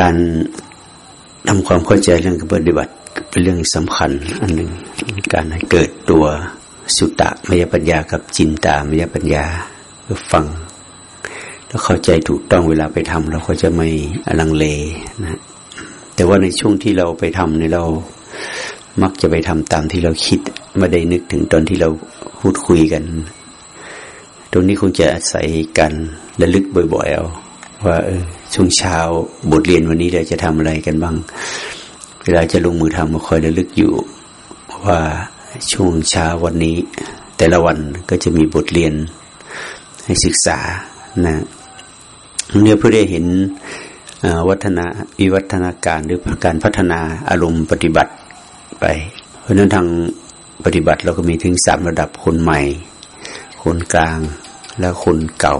การทำความเข้าใจเรื่องการปฏิบัติเป็นเรื่องสำคัญ อันหนึ่งการให้เกิดตัวสุตตะมยปัญญากับจินตามยปัญญาเพื่อฟัง แล้วเข้าใจถูกต้องเวลาไปทำเราก็จะไม่อลังเลนะแต่ว่าในช่วงที่เราไปทำเนี่ยเรามักจะไปทำตามที่เราคิดไม่ได้นึกถึงตอนที่เราพูดคุยกัน ตรงนี้คงจะอาศัยกันระลึกบ่อยๆเอาว่าเออ ช่วงเช้าบทเรียนวันนี้เราจะทำอะไรกันบ้าง เวลาจะลงมือทำก็คอยระลึกอยู่ ว่าช่วงเช้าวันนี้ แต่ละวันก็จะมีบทเรียนให้ศึกษานะเนี่ยเพื่อได้เห็นวัฒนาวิวัฒนาการหรือการพัฒนาอารมณ์ปฏิบัติไป เพราะนั้นทางปฏิบัติเราก็มีถึงสามระดับคนใหม่ คนกลางและคนเก่า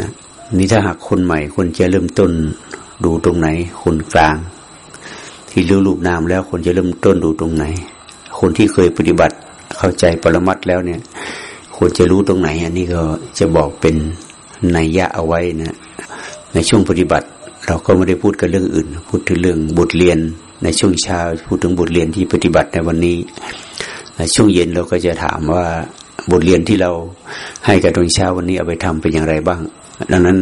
นะ นี่ถ้าหากคนใหม่คนจะเริ่มต้นดูตรงไหน คนกลาง ที่รู้รูปนามแล้วคนจะเริ่มต้นดูตรงไหน คนที่เคยปฏิบัติเข้าใจปรมัตแล้วเนี่ยควรจะรู้ตรงไหน อันนี้ก็จะบอกเป็นนัยยะเอาไว้นะในช่วงปฏิบัติ เราก็ไม่ได้พูดกันเรื่องอื่น พูดถึงเรื่องบทเรียน ในช่วงเช้าพูดถึงบทเรียนที่ปฏิบัติในวันนี้ในช่วงเย็นเราก็จะถามว่าบทเรียนที่เราให้กับตอนเช้าวันนี้เอาไปทำเป็นอย่างไรบ้าง ดังนั้น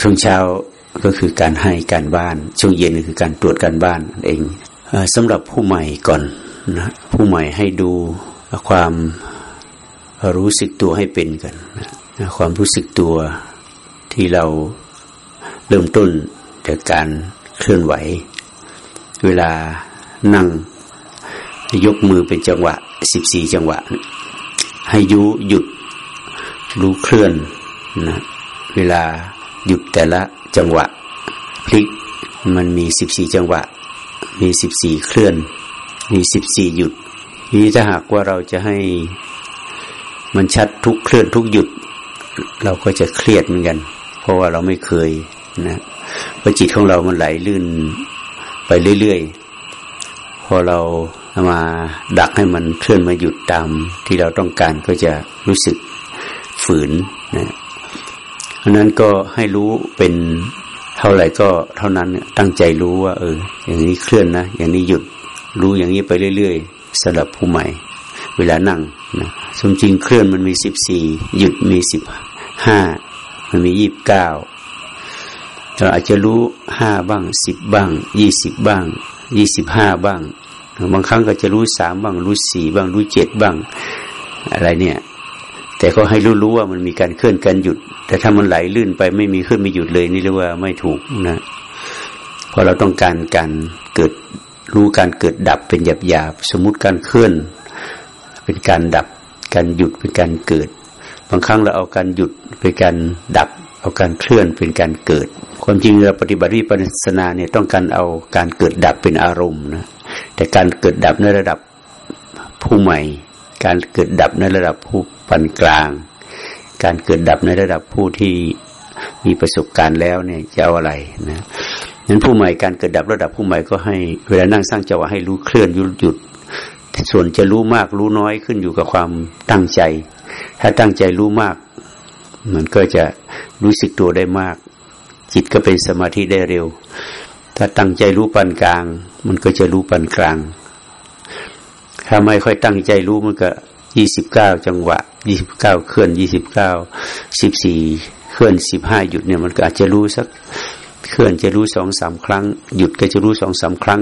ช่วงเช้าก็คือการให้การบ้าน ช่วงเย็นคือการตรวจการบ้านเองสำหรับผู้ใหม่ก่อนนะผู้ใหม่ให้ดูความรู้สึกตัวให้เป็นกันนะความรู้สึกตัวที่เราเริ่มต้นจากการเคลื่อนไหว เวลานั่งยกมือเป็นจังหวะสิบสี่จังหวะ ให้ยุหยุดรู้เคลื่อนนะ เวลาหยุดแต่ละจังหวะ พลิกมันมีสิบสี่จังหวะ มีสิบสี่เคลื่อน มีสิบสี่หยุดนี้ถ้าหากว่าเราจะให้มันชัดทุกเคลื่อนทุกหยุด เราก็จะเครียดเหมือนกัน เพราะว่าเราไม่เคยนะพอจิตของเรามันไหลลื่นไปเรื่อยๆ พอเรามาดักให้มันเคลื่อนมาหยุดตามที่เราต้องการก็จะรู้สึกฝืนนะ ราะนั้นก็ให้รู้เป็นเท่าไหร่ก็เท่านั้นตั้งใจรู้ว่า เออ อย่างนี้เคลื่อนนะอย่างนี้หยุดรู้อย่างนี้ไปเรื่อยๆสำหรับผู้ใหม่ เวลานั่งนะสมจริงเคลื่อนมันมีสิบสี่หยุดมีสิบห้ามันมียี่บเก้าเราอาจจะรู้ห้าบ้างสิบบ้างยี่สิบบ้างยี่สิบห้าบ้าง บางครั้งก็จะรู้สามบ้าง รู้สี่บ้าง รู้เจ็ดบ้าง อะไรเนี่ย แต่ก็ให้รู้ๆว่ามันมีการเคลื่อนการหยุด แต่ถ้ามันไหลลื่นไปไม่มีขึ้นไม่หยุดเลยนี่เรียกว่าไม่ถูกนะเพราะเราต้องการการเกิดรู้การเกิดดับเป็นหยาบๆสมมติการเคลื่อน เป็นการดับ การหยุดเป็นการเกิด บางครั้งเราเอาการหยุดเป็นการดับ เอาการเคลื่อนเป็นการเกิด ความจริงเราปฏิบัติวิปัสสนาเนี่ยต้องการเอาการเกิดดับเป็นอารมณ์นะแต่การเกิดดับในระดับผู้ใหม่ การเกิดดับในระดับผู้ ปานกลาง การเกิดดับในระดับผู้ที่มีประสบการณ์แล้วเนี่ยจะเอาอะไรนะนั้นผู้ใหม่การเกิดดับระดับผู้ใหม่ก็ให้เวลานั่งสร้างจังหวะให้รู้เคลื่อนยุดหยุด ส่วนจะรู้มากรู้น้อยขึ้นอยู่กับความตั้งใจ ถ้าตั้งใจรู้มาก มันก็จะรู้สึกตัวได้มาก จิตก็เป็นสมาธิได้เร็ว ถ้าตั้งใจรู้ปานกลาง มันก็จะรู้ปานกลาง ถ้าไม่ค่อยตั้งใจรู้มันก็ยี่สิบเก้าจังหวะ ยี่สิบเก้าเคลื่อนยี่สิบเก้าสิบสี่เคลื่อนสิบห้าหยุดเนี่ยมันก็อาจจะรู้สักเคลื่อนจะรู้สองสามครั้ง หยุดก็จะรู้สองสามครั้ง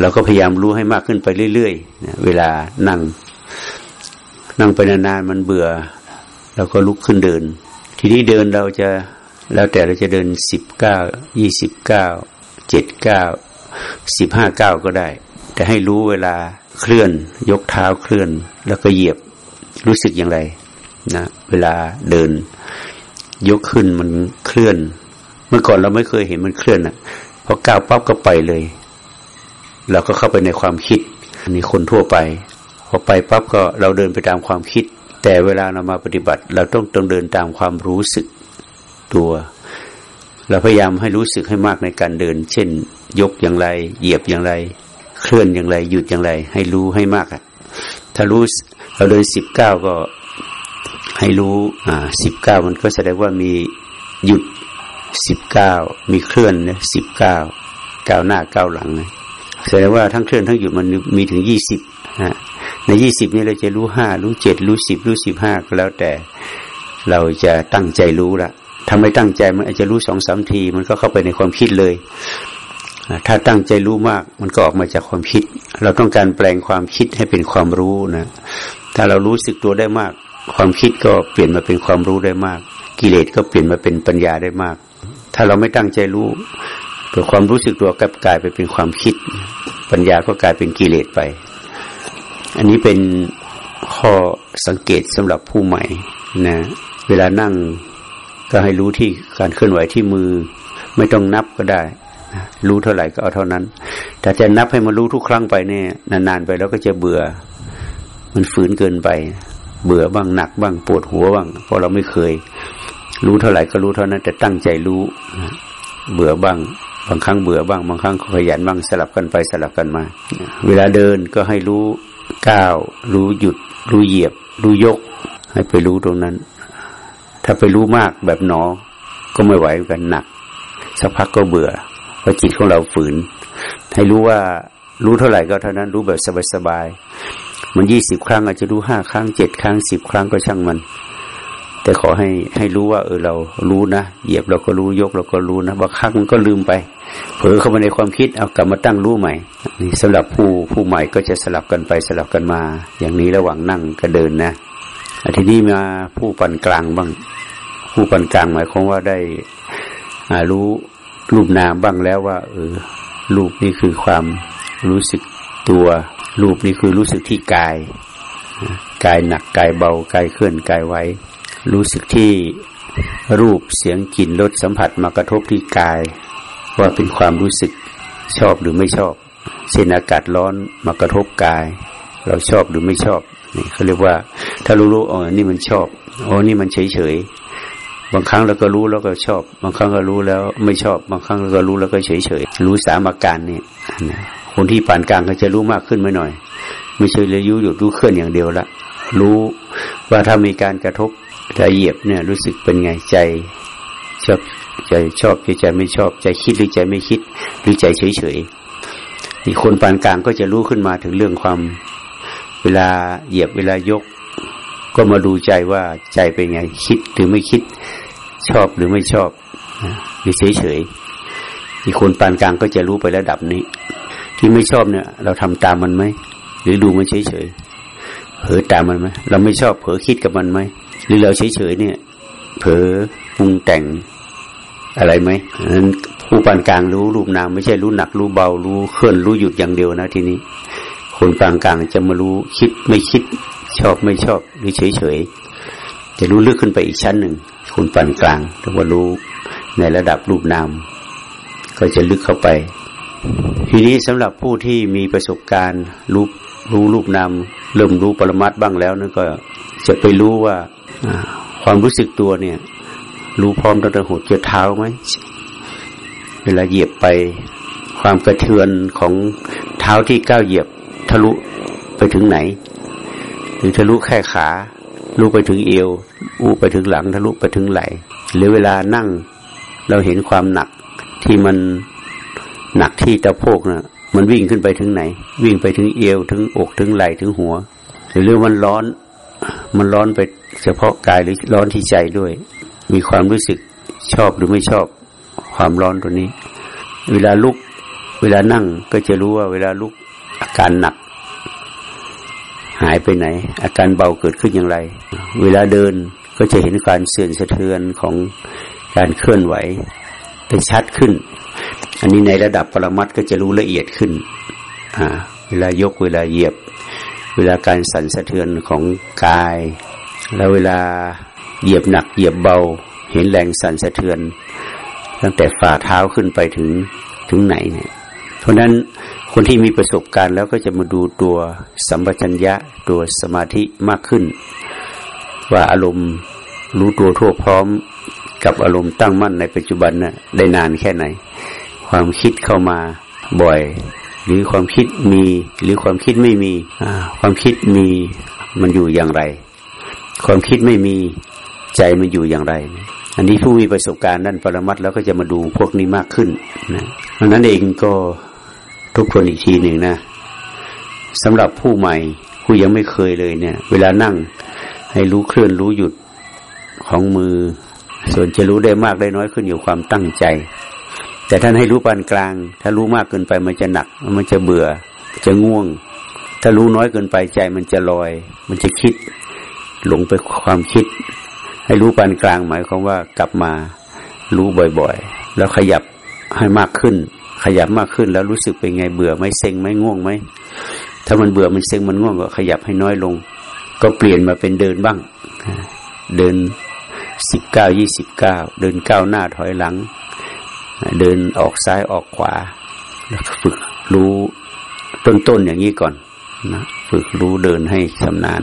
เราก็พยายามรู้ให้มากขึ้นไปเรื่อยๆเวลานั่ง นั่งไปนานๆมันเบื่อเราก็ลุกขึ้นเดิน ทีนี้เดินเราจะแล้วแต่เราจะเดินสิบเก้ายี่สิบเก้าเจ็ดเก้าสิบห้าเก้าก็ได้ แต่ให้รู้เวลาเคลื่อน ยกเท้าเคลื่อน แล้วก็เหยียบ รู้สึกอย่างไรนะ เวลาเดิน ยกขึ้นมันเคลื่อน เมื่อก่อนเราไม่เคยเห็นมันเคลื่อนอะพอก้าวปั๊บก็ไปเลย เราก็เข้าไปในความคิดอันนี้คนทั่วไป พอไปปั๊บก็เราเดินไปตามความคิด แต่เวลาเรามาปฏิบัติ เราต้องต้องเดินตามความรู้สึกตัว เราพยายามให้รู้สึกให้มากในการเดิน เช่น ยกอย่างไร เหยียบอย่างไร เคลื่อนอย่างไร หยุดอย่างไร ให้รู้ให้มากอะ ถ้ารู้เราเดินสิบเก้าก็ให้รู้อ่าสิบเก้ามันก็แสดงว่ามีหยุดสิบเก้ามีเคลื่อนนะสิบเก้าก้าวหน้าก้าวหลังนะแสดงว่าทั้งเคลื่อนทั้งหยุดมันมีถึงยี่สิบนะในยี่สิบนี้เราจะรู้ห้ารู้เจ็ดรู้สิบรู้สิบห้าก็แล้วแต่เราจะตั้งใจรู้ละทำไม่ตั้งใจมันอาจจะรู้สองสามที มันก็เข้าไปในความคิดเลย ถ้าตั้งใจรู้มากมันก็ออกมาจากความคิด เราต้องการแปลงความคิดให้เป็นความรู้นะถ้าเรารู้สึกตัวได้มาก ความคิดก็เปลี่ยนมาเป็นความรู้ได้มาก กิเลสก็เปลี่ยนมาเป็นปัญญาได้มาก ถ้าเราไม่ตั้งใจรู้ตัวความรู้สึกตัวกลับกลายไปเป็นความคิด ปัญญาก็กลายเป็นกิเลสไป อันนี้เป็นข้อสังเกตสำหรับผู้ใหม่นะเวลานั่งก็ให้รู้ที่การเคลื่อนไหวที่มือ ไม่ต้องนับก็ได้ รู้เท่าไหร่ก็เอาเท่านั้น แต่จะนับให้มันรู้ทุกครั้งไปเนี่ยนานๆไปแล้วก็จะเบื่อ มันฝืนเกินไป เบื่อบ้างหนักบ้างปวดหัวบ้างเพราะเราไม่เคย รู้เท่าไหร่ก็รู้เท่านั้น แต่ตั้งใจรู้ เบื่อบ้าง บางครั้งเบื่อบ้าง บางครั้งขยันบ้างสลับกันไปสลับกันมา เวลาเดินก็ให้รู้ก้าว รู้หยุด รู้เหยียบ รู้ยก ให้ไปรู้ตรงนั้น ถ้าไปรู้มากแบบหนอก็ไม่ไหวกันหนัก สักพักก็เบื่อ เพราะจิตของเราฝืน ให้รู้ว่ารู้เท่าไหร่ก็เท่านั้นรู้แบบสบายๆมันยี่สิบครั้งอาจจะรู้ห้าครั้งเจ็ดครั้งสิบครั้งก็ช่างมัน แต่ขอให้ให้รู้ว่า เออเรารู้นะเหยียบเราก็รู้ยกเราก็รู้นะบางครั้งมันก็ลืมไป เผลอเข้ามาในความคิดเอากลับมาตั้งรู้ใหม่นี่สำหรับผู้ผู้ใหม่ก็จะสลับกันไปสลับกันมา อย่างนี้ระหว่างนั่งก็เดินนะทีนี้มาผู้ปันกลางบ้าง ผู้ปันกลางหมายความว่าได้รู้ รูปนามบ้างแล้วว่า เออ รูปนี่คือความรู้สึกตัว รูปนี่คือรู้สึกที่กาย กายหนักกายเบากายเคลื่อนกายไว้รู้สึกที่รูปเสียงกลิ่นรสสัมผัสมากระทบที่กาย ว่าเป็นความรู้สึกชอบหรือไม่ชอบเช่นอากาศร้อนมากระทบกาย เราชอบหรือไม่ชอบนี่เขาเรียกว่า ถ้ารู้รู้อ๋อนี่มันชอบอ๋อนี่มันเฉยเฉย บางครั้งเราก็รู้แล้วก็ชอบ บางครั้งก็รู้แล้วไม่ชอบ บางครั้งเราก็รู้แล้วก็เฉยเฉยรู้สามอาการนี่คนที่ปานกลางก็จะรู้มากขึ้นไม่หน่อย ไม่ใช่เลยยุหยุดรู้เคลื่อนอย่างเดียวละรู้ว่าถ้ามีการกระทบจะเหยียบเนี่ย รู้สึกเป็นไงใจชอบใจชอบใจใจไม่ชอบ ใจคิดหรือใจไม่คิด หรือใจเฉยเฉยอีกคนปานกลางก็จะรู้ขึ้นมาถึงเรื่องความ เวลาเหยียบเวลายก ก็มาดูใจว่าใจเป็นไง คิดหรือไม่คิด ชอบหรือไม่ชอบหรือเฉยเฉยอีกคนปานกลางก็จะรู้ไประดับนี้ ที่ไม่ชอบเนี่ย เราทำตามมันไหมหรือดูมันเฉยเฉยเผลอตามมันไหมเราไม่ชอบเผลอคิดกับมันไหมหรือเราเฉยเฉยเนี่ย เผลอปรุงแต่งอะไรไหมนั้นผู้ปานกลางรู้รูปนามไม่ใช่รู้หนักรู้เบารู้เคลื่อนรู้หยุดอย่างเดียวนะทีนี้ คนปานกลางจะมารู้คิดไม่คิด ชอบไม่ชอบหรือเฉยเฉยจะรู้ลึกขึ้นไปอีกชั้นหนึ่งคุณปานกลางหรือว่ารู้ในระดับรูปนาม ก็จะลึกเข้าไป ทีนี้สำหรับผู้ที่มีประสบการณ์รู้รู้รูปนามเริ่มรู้ปรมัตบ้างแล้วนั่นก็จะไปรู้ว่าความรู้สึกตัวเนี่ย รู้พร้อมตั้งแต่หัวจนเท้าไหมเวลาเหยียบไปความกระเทือนของเท้าที่ก้าวเหยียบทะลุไปถึงไหน หรือทะลุแค่ขาลูไปถึงเอวอู้ไปถึงหลังทะลุไปถึงไหลหรือเวลานั่ง เราเห็นความหนักที่มันหนักที่ตะโพกนะ่ะ มันวิ่งขึ้นไปถึงไหน วิ่งไปถึงเอวถึงอกถึงไหลถึงหัว หรือมันร้อน มันร้อนไปเฉพาะกายหรือร้อนที่ใจด้วย มีความรู้สึกชอบหรือไม่ชอบความร้อนตัวนี้ เวลาลุก เวลานั่งก็จะรู้ว่า เวลาลุกอาการหนัก หายไปไหน อาการเบาเกิดขึ้นอย่างไร เวลาเดินก็จะเห็นการเสื่อมสะเทือนของการเคลื่อนไหวได้ชัดขึ้น อันนี้ในระดับปรมัตก็จะรู้ละเอียดขึ้นเวลายกเวลาเหยียบ เวลาการสั่นสะเทือนของกาย แล้วเวลาเหยียบหนักเหยียบเบา เห็นแรงสั่นสะเทือน ตั้งแต่ฝ่าเท้าขึ้นไปถึงถึงไหนเนี่ยเพราะนั้น คนที่มีประสบการณ์แล้วก็จะมาดูตัวสัมปชัญญะตัวสมาธิมากขึ้น ว่าอารมณ์รู้ตัวทั่วพร้อมกับอารมณ์ตั้งมั่นในปัจจุบันนะ่ะได้นานแค่ไหน ความคิดเข้ามาบ่อย หรือความคิดมีหรือความคิดไม่มีความคิดมีมันอยู่อย่างไร ความคิดไม่มีใจมันอยู่อย่างไร อันนี้ผู้มีประสบการณ์ด้านปรมัตแล้วก็จะมาดูพวกนี้มากขึ้นนะเพราะนั้นเองก็ ทุกคนอีกทีหนึ่งนะสำหรับผู้ใหม่ผู้ยังไม่เคยเลยเนี่ย เวลานั่งให้รู้เคลื่อนรู้หยุดของมือ ส่วนจะรู้ได้มากได้น้อยขึ้นอยู่ความตั้งใจ แต่ท่านให้รู้ปานกลาง ถ้ารู้มากเกินไปมันจะหนัก มันจะเบื่อ จะง่วง ถ้ารู้น้อยเกินไปใจมันจะลอย มันจะคิด หลงไปความคิด ให้รู้ปานกลางหมายความว่ากลับมารู้บ่อยๆ แล้วขยับให้มากขึ้น ขยับมากขึ้นแล้วรู้สึกเป็นไงเบื่อไหมเซ็งไหมง่วงไหมถ้ามันเบื่อมันเซ็งมันง่วงก็ขยับให้น้อยลง ก็เปลี่ยนมาเป็นเดินบ้าง เดินสิบเก้ายี่สิบเก้าเดินก้าวหน้าถอยหลัง เดินออกซ้ายออกขวา แล้วฝึกรู้ต้นๆอย่างนี้ก่อนนะฝึกรู้เดินให้ชำนาญ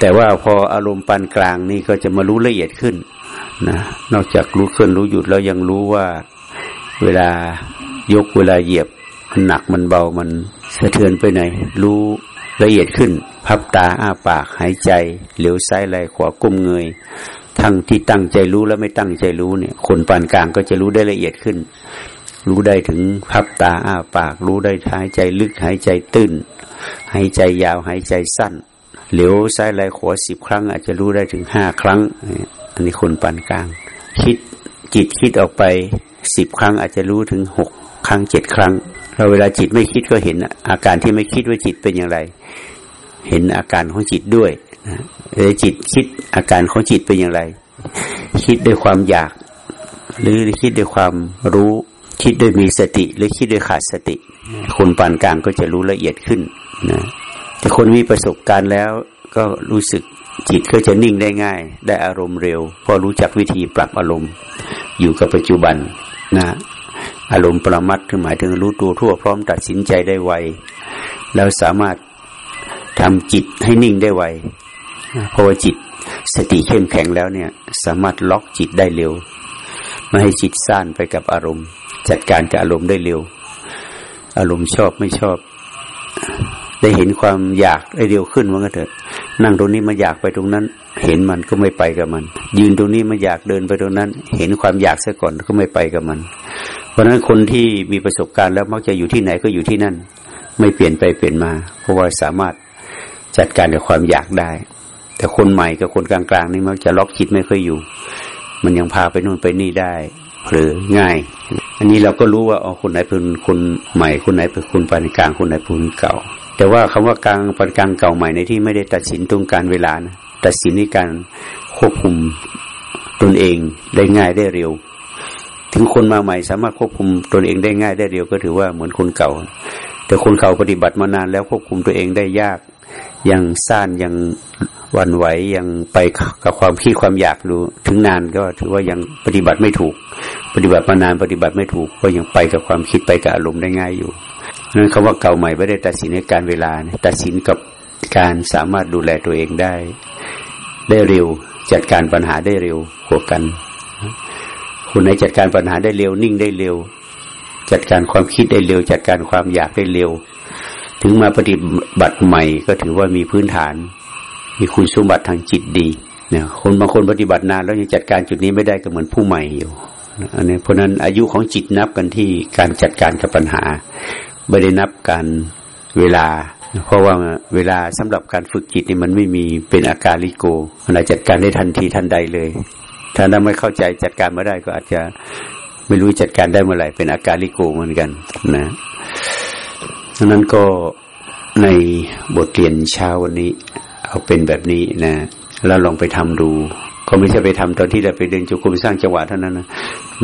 แต่ว่าพออารมณ์ปานกลางนี่ก็จะมารู้ละเอียดขึ้นนะนอกจากรู้เคลื่อนรู้หยุดแล้วยังรู้ว่าเวลา ยกเวลาเหยียบ มันหนักมันเบามันสะเทือนไปไหน รู้ละเอียดขึ้น พับตาอ้าปากหายใจ เหลียวซ้ายไหลขวาก้มเงย ทั้งที่ตั้งใจรู้และไม่ตั้งใจรู้เนี่ย คนปานกลางก็จะรู้ได้ละเอียดขึ้น รู้ได้ถึงพับตาอ้าปาก รู้ได้หายใจลึกหายใจตื้น หายใจยาวหายใจสั้น เหลียวซ้ายไหลขวาสิบครั้ง อาจจะรู้ได้ถึงห้าครั้ง อันนี้คนปานกลาง คิดจิตคิดออกไปสิบครั้งอาจจะรู้ถึงหก ครั้งเจ็ดครั้ง เราเวลาจิตไม่คิดก็เห็นอาการที่ไม่คิดว่าจิตเป็นอย่างไร เห็นอาการของจิตด้วยเวลาจิตคิดอาการของจิตเป็นอย่างไร คิดด้วยความอยาก หรือคิดด้วยความรู้ คิดด้วยมีสติ หรือคิดด้วยขาดสติ คนปานกลางก็จะรู้ละเอียดขึ้นนะแต่คนมีประสบการณ์แล้วก็รู้สึกจิตก็จะนิ่งได้ง่าย ได้อารมณ์เร็วเพราะรู้จักวิธีปรับอารมณ์ อยู่กับปัจจุบันนะ อารมณ์ประมัดคือหมายถึงรู้ตัวทั่วพร้อมตัดสินใจได้ไว แล้วสามารถทำจิตให้นิ่งได้ไวเพราะว่าจิตสติเข้มแข็งแล้วเนี่ย สามารถล็อกจิตได้เร็ว ไม่ให้จิตซ่านไปกับอารมณ์ จัดการกับอารมณ์ได้เร็ว อารมณ์ชอบไม่ชอบ ได้เห็นความอยากได้เร็วขึ้นมันก็เถอะ นั่งตรงนี้มาอยากไปตรงนั้น เห็นมันก็ไม่ไปกับมัน ยืนตรงนี้มาอยากเดินไปตรงนั้น เห็นความอยากซะก่อนก็ไม่ไปกับมัน เพราะฉะนั้นคนที่มีประสบการณ์แล้วมักจะอยู่ที่ไหนก็อยู่ที่นั่น ไม่เปลี่ยนไปเปลี่ยนมา เพราะว่าสามารถจัดการกับความอยากได้ แต่คนใหม่กับคนกลางๆนี่มักจะล็อกจิตไม่ค่อยอยู่ มันยังพาไปนู่นไปนี่ได้หรือง่าย อันนี้เราก็รู้ว่าอ๋อคนไหนเป็นคนใหม่ คนไหนเป็นคนปานกลาง คนไหนเป็นคนเก่า แต่ว่าคำว่ากลางปานกลางเก่าใหม่ในที่ไม่ได้ตัดสินตรงการเวลานะตัดสินในการควบคุมตนเองได้ง่ายได้เร็ว ถึงคนมาใหม่ สามารถควบคุมตนเองได้ง่ายได้เร็วก็ถือว่าเหมือนคนเก่า แต่คนเก่าปฏิบัติมานานแล้วควบคุมตัวเองได้ยาก ยังซ่านยังวันไหวยังไปกับความคิดความอยากดูถึงนานก็ถือว่ายังปฏิบัติไม่ถูก ปฏิบัติมานานปฏิบัติไม่ถูก ก็ยังไปกับความคิดไปกับอารมณ์ได้ง่ายอยู่นั้นคำว่าเก่าใหม่ไม่ได้ตัดสินในการเวลาตัดสินกับการสามารถดูแลตัวเองได้ ได้เร็วจัดการปัญหาได้เร็วกว่ากัน คนไหนจัดการปัญหาได้เร็วนิ่งได้เร็ว จัดการความคิดได้เร็ว จัดการความอยากได้เร็ว ถึงมาปฏิบัติใหม่ก็ถือว่ามีพื้นฐาน มีคุณสมบัติทางจิตดีเนี่ยคนบางคนปฏิบัตินานแล้วยังจัดการจุดนี้ไม่ได้ก็เหมือนผู้ใหม่อยู่อันนี้เพราะนั้นอายุของจิตนับกันที่การจัดการกับปัญหา ไม่ได้นับการเวลา เพราะว่าเวลาสำหรับการฝึกจิตนี่มันไม่มีเป็นอาการลิโกมันจัดการได้ทันทีทันใดเลย ถ้าเราไม่เข้าใจจัดการมาได้ก็อาจจะไม่รู้จัดการได้เมื่อไหร่เป็นอาการลิโกเหมือนกัน นะดังนั้นก็ในบทเรียนเช้าวันนี้ เอาเป็นแบบนี้นะเราลองไปทำดู ก็ไม่ใช่ไปทำตอนที่เราไปเดินจุกุมสร้างจังหวะเท่านั้นนะ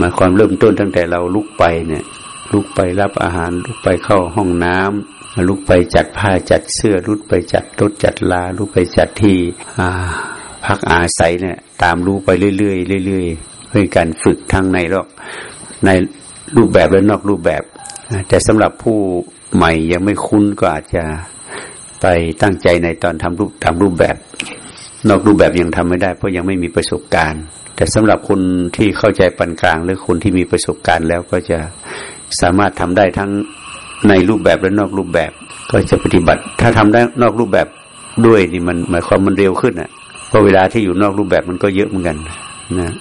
มาความเริ่มต้นตั้งแต่เราลุกไปเนี่ย ลุกไปรับอาหาร ลุกไปเข้าห้องน้ำลุกไปจัดผ้าจัดเสื้อลุกไปจัดรถจัดลาลุกไปจัดที่อ่า พักอาศัยเนี่ย ตามรู้ไปเรื่อยๆเรื่อยๆเพื่อการฝึกทั้งในรอกในรูปแบบและนอกรูปแบบ แต่สำหรับผู้ใหม่ยังไม่คุ้นก็อาจจะไปตั้งใจในตอนทำรูปตามรูปแบบ นอกรูปแบบยังทำไม่ได้ เพราะยังไม่มีประสบการณ์ แต่สำหรับคนที่เข้าใจปานกลาง หรือคนที่มีประสบการณ์แล้วก็จะสามารถทำได้ทั้งในรูปแบบและนอกรูปแบบ ก็จะปฏิบัติ ถ้าทำได้นอกรูปแบบด้วยนี่มันหมายความมันเร็วขึ้นอะ ราะเวลาที่อยู่นอกรูปแบบมันก็เยอะเหมือนกันนะ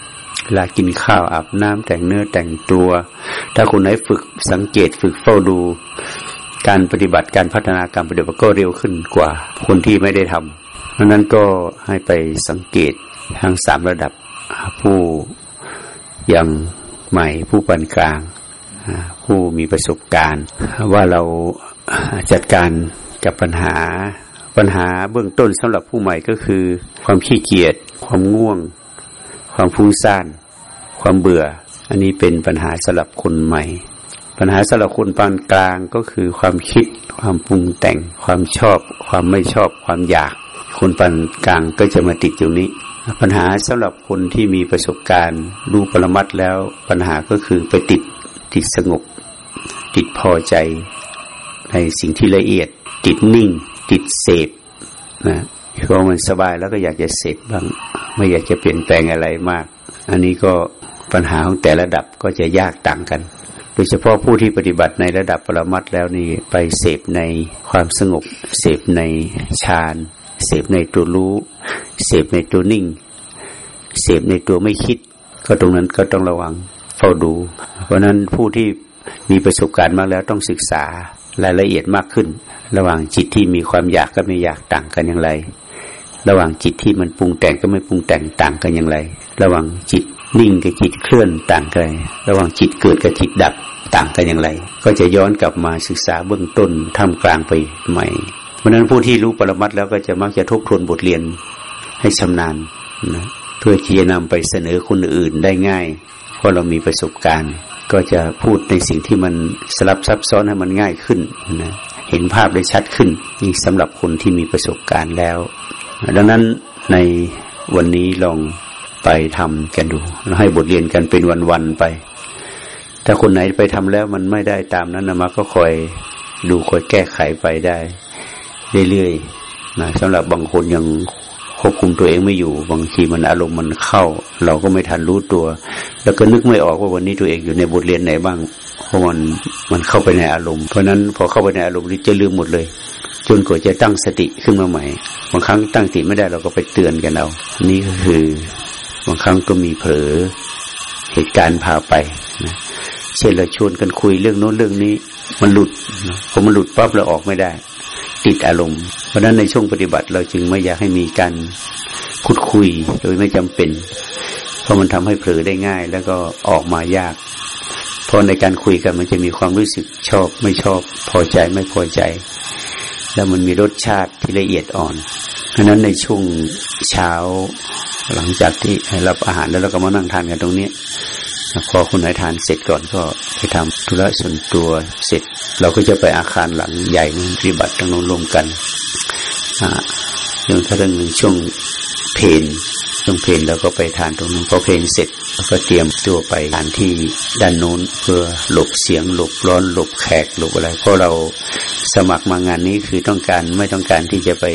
เวลากินข้าวอาบน้ำแต่งเนื้อแต่งตัว ถ้าคนไหนฝึกสังเกตฝึกเฝ้าดูการปฏิบัติการพัฒนาการปฏิบัติก็เร็วขึ้นกว่าคนที่ไม่ได้ทำเพราะนั้นก็ให้ไปสังเกตทั้งสามระดับผู้ยังใหม่ผู้ปานกลาง ผู้มีประสบการณ์ ว่าเราจัดการกับปัญหา ปัญหาเบื้องต้นสำหรับผู้ใหม่ก็คือ ความขี้เกียจความง่วง ความฟุ้งซ่าน ความเบื่อ อันนี้เป็นปัญหาสำหรับคนใหม่ ปัญหาสำหรับคนปานกลางก็คือความคิด ความปรุงแต่ง ความชอบ ความไม่ชอบ ความอยาก คนปานกลางก็จะมาติดอยู่นี้ ปัญหาสำหรับคนที่มีประสบการณ์รู้ปรมัตแล้ว ปัญหาก็คือไปติดติดสงบ ติดพอใจ ในสิ่งที่ละเอียด ติดนิ่ง ติดเสพนะเพราะมันสบายแล้วก็อยากจะเสพบ้าง ไม่อยากจะเปลี่ยนแปลงอะไรมาก อันนี้ก็ปัญหาของแต่ระดับก็จะยากต่างกัน โดยเฉพาะผู้ที่ปฏิบัติในระดับปรมัตแล้วนี่ไปเสพในความสงบ เสพในฌานเสพในตัวรู้ เสพในตัวนิ่ง เสพในตัวไม่คิด ก็ตรงนั้นก็ต้องระวังเฝ้าดู เพราะนั้นผู้ที่มีประสบการณ์มากแล้วต้องศึกษา รายละเอียดมากขึ้น ระหว่างจิตที่มีความอยากก็ไม่อยากต่างกันอย่างไร ระหว่างจิตที่มันปรุงแต่งก็ไม่ปรุงแต่งต่างกันอย่างไร ระหว่างจิตนิ่งกับจิตเคลื่อนต่างกันระหว่างจิตเกิดกับจิตดับต่างกันอย่างไร ก็จะย้อนกลับมาศึกษาเบื้องต้นท่ามกลางไปใหม่ เพราะนั้นผู้ที่รู้ปรมัตแล้วก็จะมักจะทบทวนบทเรียนให้ชำนาญนะเพื่อที่จะนำไปเสนอคนอื่นได้ง่าย เพราะเรามีประสบการณ์ ก็จะพูดในสิ่งที่มันสลับซับซ้อนให้มันง่ายขึ้นนะเห็นภาพได้ชัดขึ้นนี่สำหรับคนที่มีประสบการณ์แล้ว ดังนั้นในวันนี้ลองไปทำกันดูแล้วให้บทเรียนกันเป็นวันๆไป ถ้าคนไหนไปทำแล้วมันไม่ได้ตามนั้นนะมาก็คอยดูคอยแก้ไขไปได้ เรื่อยๆนะสำหรับบางคนยัง ควบคุมตัวเองไม่อยู่ บางทีมันอารมณ์มันเข้า เราก็ไม่ทันรู้ตัว แล้วก็นึกไม่ออกว่าวันนี้ตัวเองอยู่ในบทเรียนไหนบ้าง เพราะมันมันเข้าไปในอารมณ์ เพราะนั้นพอเข้าไปในอารมณ์นี้จะลืมหมดเลย จนกว่าจะตั้งสติขึ้นมาใหม่ บางครั้งตั้งสติไม่ได้เราก็ไปเตือนกันเอา นี่ก็คือบางครั้งก็มีเผลอเหตุการณ์พาไปนะเช่นเราชวนกันคุยเรื่องโน้นเรื่องนี้ มันหลุดพอมันหลุดปั๊บเราออกไม่ได้ ติดอารมณ์ เพราะนั้นในช่วงปฏิบัติเราจึงไม่อยากให้มีการพูดคุยโดยไม่จำเป็น เพราะมันทำให้เผลอได้ง่าย แล้วก็ออกมายาก เพราะในการคุยกันมันจะมีความรู้สึกชอบ ไม่ชอบ พอใจไม่พอใจ แล้วมันมีรสชาติที่ละเอียดอ่อน เพราะนั้นในช่วงเช้าหลังจากที่รับอาหารแล้วเราก็มานั่งทานกันตรงนี้ พอคุณนายทานเสร็จก่อนก็ไปทำธุระส่วนตัวเสร็จ เราก็จะไปอาคารหลังใหญ่นปฏิบัติทั้งนู้นรวมกันเรื่องถ้าเรื่องช่วงเพนช่วงเพนเราก็ไปทานตรงนู้นพอเพนเสร็จก็เตรียมตัวไปทานที่ด้านนู้นเพื่อหลบเสียงหลบร้อนหลบแขกหลบอะไร เพราะเราสมัครมางานนี้คือต้องการไม่ต้องการที่จะไป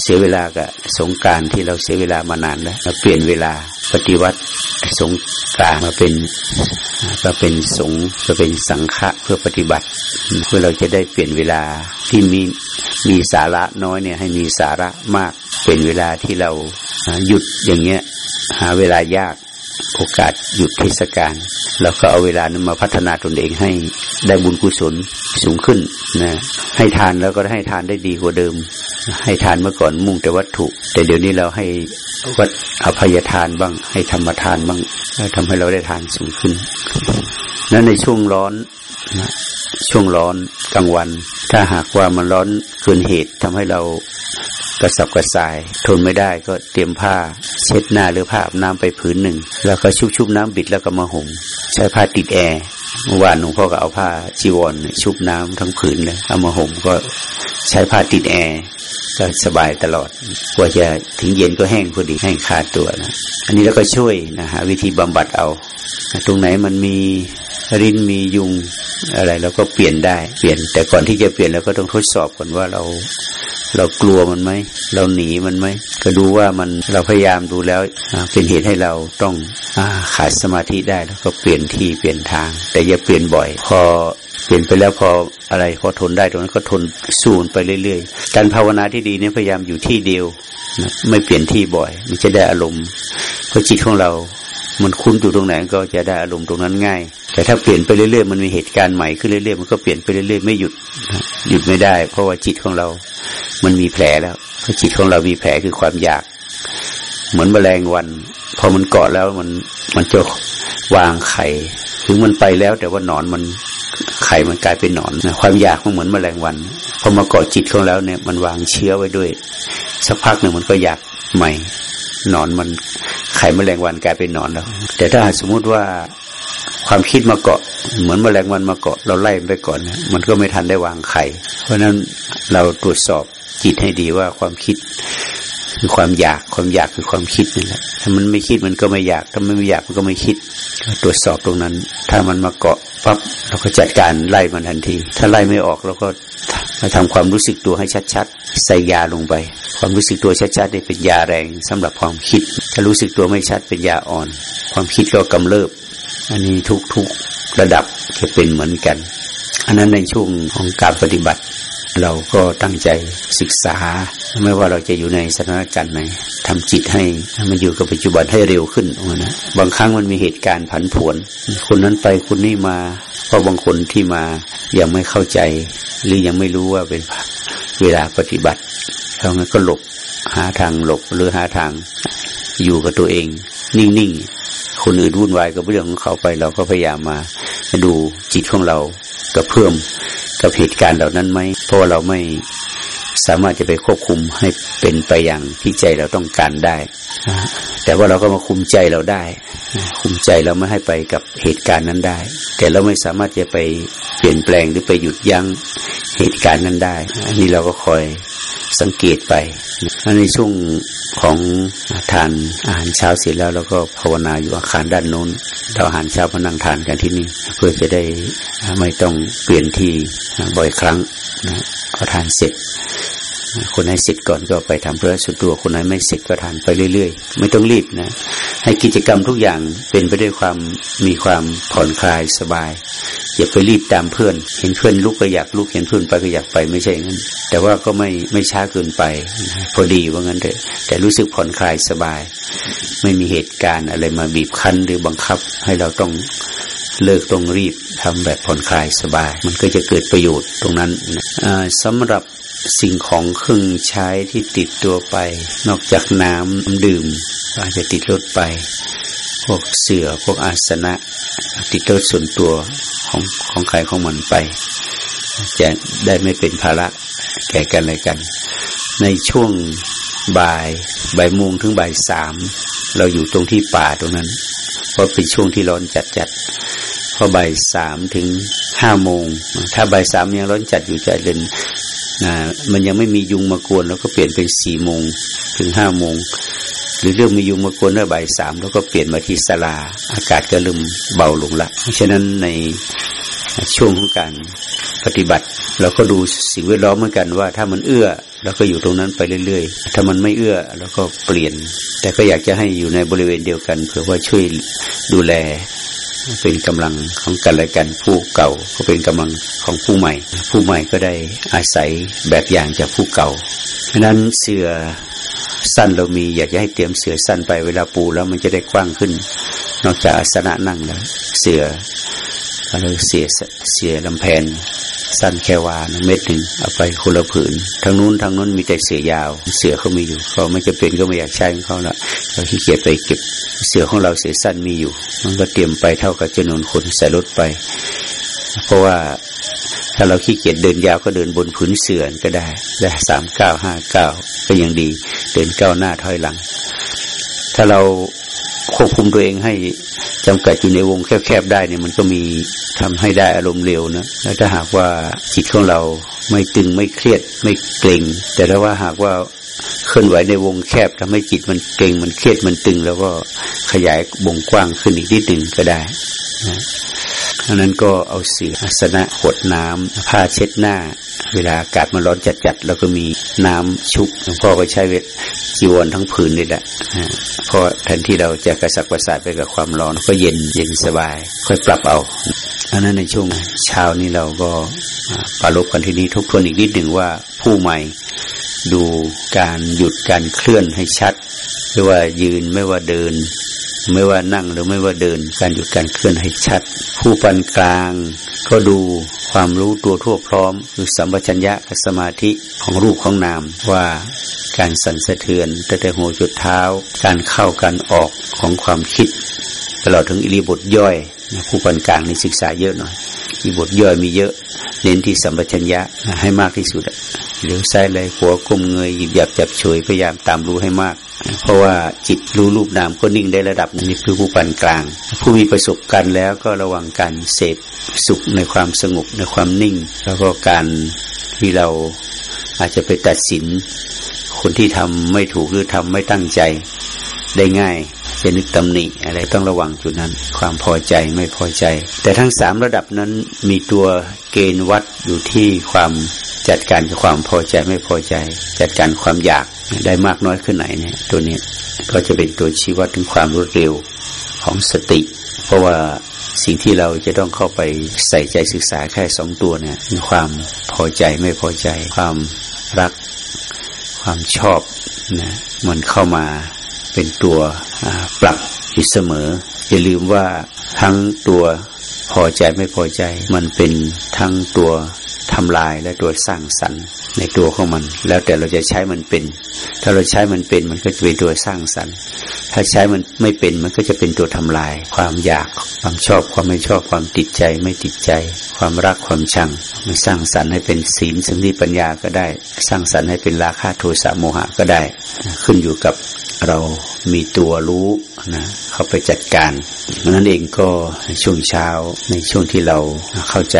เสียเวลากับสงการที่เราเสียเวลามานานแล้วเปลี่ยนเวลาปฏิวัติสงการมาเป็นก็เป็นสงก็เป็นสังฆะเพื่อปฏิบัติ เพื่อเราจะได้เปลี่ยนเวลาที่มีมีสาระน้อยเนี่ยให้มีสาระมากเป็นเวลาที่เราหยุดอย่างเงี้ยหาเวลายาก โอกาสหยุดเทศกาลแล้วก็เอาเวลานั้นมาพัฒนาตนเองให้ได้บุญกุศลสูงขึ้นนะให้ทานแล้วก็ให้ทานได้ดีกว่าเดิม ให้ทานเมื่อก่อนมุ่งแต่วัตถุ แต่เดี๋ยวนี้เราให้วัดอภัยทานบ้าง ให้ธรรมทานบ้างทำให้เราได้ทานสูงขึ้นนั้นในช่วงร้อน นะช่วงร้อนกลางวัน ถ้าหากว่ามันร้อนเกินเหตุทำให้เรากระสับกระส่าย ทนไม่ได้ก็เตรียมผ้า เช็ดหน้าหรือผ้าอาบน้ำไปผืนหนึ่ง แล้วก็ชุบชุบน้ำบิดแล้วก็มาห่มใช้ผ้าติดแอร์เมื่อวานหลวงพ่อก็เอาผ้าจีวรชุบน้ำทั้งผืนเลยเอามาห่มก็ใช้ผ้าติดแอร์ก็สบายตลอดกว่าจะถึงเย็นก็แห้งพอดีแห้งคาตัวนะอันนี้แล้วก็ช่วยนะฮะวิธีบำบัดเอา ตรงไหนมันมี รินมียุงอะไรเราก็เปลี่ยนได้เปลี่ยน แต่ก่อนที่จะเปลี่ยนเราก็ต้องทดสอบก่อนว่าเราเรากลัวมันไหมเราหนีมันไหมก็ดูว่ามันเราพยายามดูแล้วเป็นเหตุให้เราต้องอขาดสมาธิได้แล้วก็เปลี่ยนที่เปลี่ยนทาง แต่อย่าเปลี่ยนบ่อย พอเปลี่ยนไปแล้วพออะไรพอทนได้ตรงนั้นก็ทนสู้ไปเรื่อยๆ การภาวนาที่ดีเนี่ยพยายามอยู่ที่เดียวนะไม่เปลี่ยนที่บ่อย มันจะได้อารมณ์เพราะจิตของเรา มันคุ้นอยู่ตรงไหนก็จะได้อารมณ์ตรงนั้นง่าย แต่ถ้าเปลี่ยนไปเรื่อยๆมันมีเหตุการณ์ใหม่ขึ้นเรื่อยๆมันก็เปลี่ยนไปเรื่อยๆไม่หยุดหยุดไม่ได้ เพราะว่าจิตของเรา มันมีแผลแล้วจิตของเรามีแผลคือความอยาก เหมือนแมลงวัน พอมันเกาะแล้วมันมันจะวางไข่ถึงมันไปแล้ว แต่ว่าหนอนมันไข่มันกลายเป็นหนอนความอยากมันเหมือนแมลงวันพอมาเกาะจิตของแล้วเนี่ย มันวางเชื้อไว้ด้วย สักพักหนึ่งมันก็อยากใหม่ หนอนมันไข่แมลงวันกลายเป็นหนอนแล้ว แต่ถ้าสมมุติว่าความคิดมาเกาะ เหมือนแมลงวันมาเกาะ เราไล่ไปก่อน มันก็ไม่ทันได้วางไข่ เพราะนั้นเราตรวจสอบจิตให้ดีว่าความคิดคือความอยากความอยากคือความคิดนี่แหละถ้ามันไม่คิดมันก็ไม่อยาก ถ้ามันไม่อยากมันก็ไม่คิดตรวจสอบตรงนั้น ถ้ามันมาเกาะ เราก็จัดการไล่มันทันที ถ้าไล่ไม่ออกเราก็มาทำความรู้สึกตัวให้ชัดๆ ใส่ยาลงไป ความรู้สึกตัวชัดๆนี่เป็นยาแรงสำหรับความคิด ถ้ารู้สึกตัวไม่ชัดเป็นยาอ่อน ความคิดก็กำเริบ อันนี้ทุกๆระดับจะเป็นเหมือนกัน อันนั้นในช่วงของการปฏิบัติ เราก็ตั้งใจศึกษา ไม่ว่าเราจะอยู่ในสถานการณ์ไหนทำจิตให้มันอยู่กับปัจจุบันให้เร็วขึ้นนะบางครั้งมันมีเหตุการณ์ผันผวน คนนั้นไปคนนี้มาเพราะบางคนที่มายังไม่เข้าใจ หรือยังไม่รู้ว่าเป็นเวลาปฏิบัติเขางั้นก็หลบหาทางหลบหรือหาทางอยู่กับตัวเอง นิ่งๆคนอื่นวุ่นวายกับเรื่องของเขาไป เราก็พยายามมาดูจิตของเรากระเพื่อมกับเหตุการณ์เหล่านั้นไหม เพราะเราไม่สามารถจะไปควบคุมให้เป็นไปอย่างที่ใจเราต้องการได้ แต่ว่าเราก็มาคุมใจเราได้ คุมใจเราไม่ให้ไปกับเหตุการณ์นั้นได้ แต่เราไม่สามารถจะไปเปลี่ยนแปลงหรือไปหยุดยั้งเหตุการณ์นั้นได้ อันนี้เราก็คอย สังเกตไปในช่วงของทานอาหารเช้าเสร็จแล้วเราก็ภาวนาอยู่อาคารด้านโน้นเราอาหารเช้ามานั่งทานกันที่นี่ เพื่อจะได้ไม่ต้องเปลี่ยนที่บ่อยครั้งนะพอทานเสร็จ คนไหนเสร็จก่อนก็ไปทำเพื่อสุดตัวคนไหนไม่เสร็จก็ทานไปเรื่อย ๆ ไม่ต้องรีบนะ ให้กิจกรรมทุกอย่างเป็นไปด้วยความมีความผ่อนคลายสบาย อย่าไปรีบตามเพื่อน เห็นเพื่อนลุกก็อยากลุกเห็นเพื่อนไปก็อยากไปไม่ใช่งั้น แต่ว่าก็ไม่ไม่ช้าเกินไป พอดีว่างั้นเถอะแต่รู้สึกผ่อนคลายสบาย ไม่มีเหตุการณ์อะไรมาบีบคั้นหรือบังคับให้เราต้องเลิกต้องรีบทำแบบผ่อนคลายสบาย มันก็จะเกิดประโยชน์ตรงนั้นสำหรับ สิ่งของเครื่องใช้ที่ติดตัวไป นอกจากน้ำดื่มอาจจะติดรถไป พวกเสือพวกอาสนะ ติดรถส่วนตัวของของใครของมันไป จะได้ไม่เป็นภาระแก่กันเลยกัน ในช่วงบ่ายบ่ายโมงถึงบ่ายสามเราอยู่ตรงที่ป่าตรงนั้น เพราะเป็นช่วงที่ร้อนจัดจัดพอบ่ายสามถึงห้าโมง ถ้าบ่ายสามยังร้อนจัดอยู่ใจเดิน นะมันยังไม่มียุงมากวนแล้วก็เปลี่ยนเป็นสี่โมงถึงห้าโมงหรือเรื่องมียุงมากวนเมื่อบ่ายสามแล้วก็เปลี่ยนมาที่สลา อากาศก็เริ่มเบาลงละเพราะฉะนั้นในช่วงของการปฏิบัติ เราก็ดูสิ่งแวดล้อมเหมือนกันว่า ถ้ามันเอื้อเราก็อยู่ตรงนั้นไปเรื่อยๆ ถ้ามันไม่เอื้อเราก็เปลี่ยน แต่ก็อยากจะให้อยู่ในบริเวณเดียวกันเพื่อว่าช่วยดูแล เป็นกำลังของกันและกันผู้เก่าก็เป็นกำลังของผู้ใหม่ ผู้ใหม่ก็ได้อาศัยแบบอย่างจากผู้เก่าเพราะนั้นเสือสั้นเรามีอยากจะให้เตรียมเสือสั้นไปเวลาปูแล้วมันจะได้กว้างขึ้น นอกจากอาสนะนั่งแล้ว เสือเราเสียเสียลำแพน สั้นแค่วานเม็ดหนึ่งเอาไปคนละผืนทางนู้นทางนู้นมีแต่เสือยาว เสือเขามีอยู่เขาไม่จะเป็นก็ไม่อยากใช้ของเขาละเราขี้เกียจไปเก็บเสือของเราเสือสั้นมีอยู่ มันก็เตรียมไปเท่ากับจำนวนคนใส่รถไป เพราะว่าถ้าเราขี้เกียจเดินยาวก็เดินบนผืนเสื่อก็ได้ได้สามเก้าห้าเก้าก็ยังดี เดินเก้าหน้าถอยหลัง ถ้าเรา ควบคุมตัวเองให้จำกัดอยู่ในวงแคบๆได้เนี่ยมันก็มีทำให้ได้อารมณ์เร็วนะแล้วถ้าหากว่าจิตของเราไม่ตึงไม่เครียดไม่เกร็งแต่ถ้าว่าหากว่าเคลื่อนไหวในวงแคบทำให้จิตมันเกร็งมันเครียดมันตึง แล้วก็ขยายวงกว้างขึ้นอีกนิดหนึ่งก็ได้นะอันนั้นก็เอาเสืออาสนะขดน้ำผ้าเช็ดหน้า เวลาอากาศมันร้อนจัดๆแล้วก็มีน้ำชุบหลวงพ่อก็ใช้เวทจีวรทั้งผืนนี่แหละเพราะแทนที่เราจะกระสับกระส่ายไปกับความร้อนก็เย็นเย็นสบาย ค่อยปรับเอาอันนั้นในช่วงเช้านี้เราก็ปรลบกันที่นี้ทบทวนอีกนิดหนึ่งว่าผู้ใหม่ดูการหยุดการเคลื่อนให้ชัดไม่ว่ายืนไม่ว่าเดิน ไม่ว่านั่งหรือไม่ว่าเดิน การหยุดการเคลื่อนให้ชัด ผู้ปันกลาง ก็ดูความรู้ตัวทั่วพร้อม คือสัมปชัญญะกับสมาธิของรูปของนามว่าการสั่นสะเทือนตั้งแต่หัวจุดเท้า การเข้าการออกของความคิด ตลอดถึงอิริบทย่อยผู้ปันกลางในศึกษาเยอะหน่อยอิริบทย่อยมีเยอะเน้นที่สัมปชัญญะให้มากที่สุดเลี้ยวซ้ายเลยหัวก้มเงยหยิบหยับจับเฉยพยายามตามรู้ให้มาก เพราะว่าจิตรู้รูปนามก็นิ่งได้ระดับนี้คือผู้ปันกลาง ผู้มีประสบการณ์แล้วก็ระวังการเสพสุขในความสงบในความนิ่ง แล้วก็การที่เราอาจจะไปตัดสิน คนที่ทำไม่ถูกหรือทำไม่ตั้งใจ ได้ง่ายจะนึกตำหนิอะไรต้องระวังจุดนั้น ความพอใจไม่พอใจ แต่ทั้งสามระดับนั้นมีตัวเกณฑ์วัดอยู่ที่ความจัดการกับความพอใจไม่พอใจ จัดการความอยากได้มากน้อยขึ้นไหนเนี่ย ตัวนี้ก็จะเป็นตัวชี้วัดถึงความรวดเร็วของสติ เพราะว่าสิ่งที่เราจะต้องเข้าไปใส่ใจศึกษาแค่สองตัวเนี่ยมีความพอใจไม่พอใจ ความรัก ความชอบนะมันเข้ามา เป็นตัวปรับอยู่เสมอ อย่าลืมว่าทั้งตัวพอใจไม่พอใจ มันเป็นทั้งตัว ทำลายและตัวสร้างสรรค์ในตัวของมัน แล้วแต่เราจะใช้มันเป็น ถ้าเราใช้มันเป็นมันก็จะเป็นตัวสร้างสรรค์ ถ้าใช้มันไม่เป็นมันก็จะเป็นตัวทำลาย ความอยาก ความชอบ ความไม่ชอบ ความติดใจ ไม่ติดใจ ความรัก ความชัง มันสร้างสรรค์ให้เป็นศีลสมาปัญญาก็ได้ สร้างสรรค์ให้เป็นราคะโทสะโมหะก็ได้ ขึ้นอยู่กับเรามีตัวรู้นะเข้าไปจัดการนั้นเองก็ช่วงเช้าในช่วงที่เราเข้าใจ